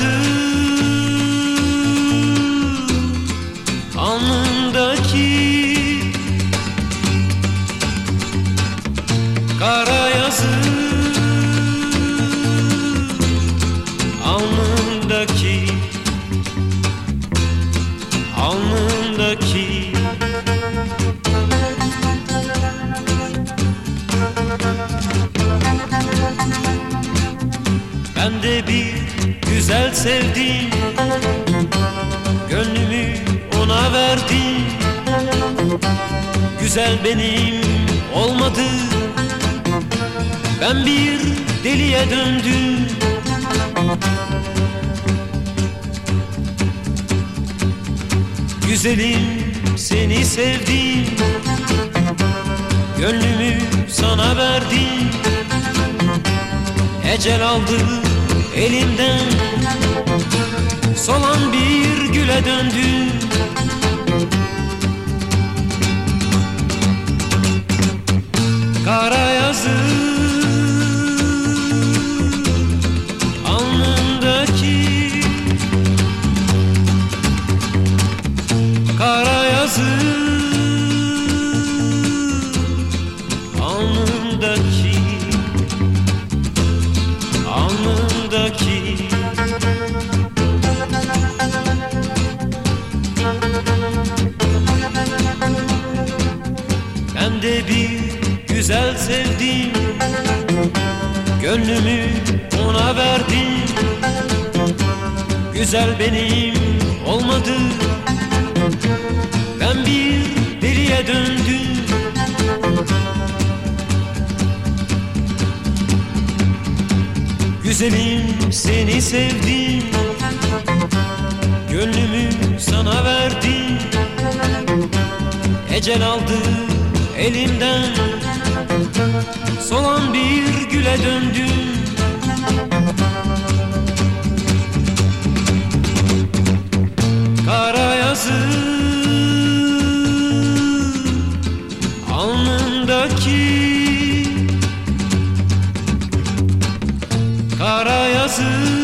Hayatın kara yazı alnındaki alnındaki Ben de bir güzel sevdim. Gönlümü ona verdim. Güzel benim olmadı. Ben bir deliye döndüm. Güzelim seni sevdim. Gönlümü sana verdim. Ecel aldı elimden Solan bir güle döndüm Kara yazı. Alnındaki. Kara yazı güzel sevdim. Gönlümü ona verdim. Güzel benim olmadı. Ben bir deliye döndüm. Güzelim seni sevdim. Gönlümü sana verdim. Ecel aldı elimden Solan bir güle döndüm. Kara yazı Alnındaki Kara yazı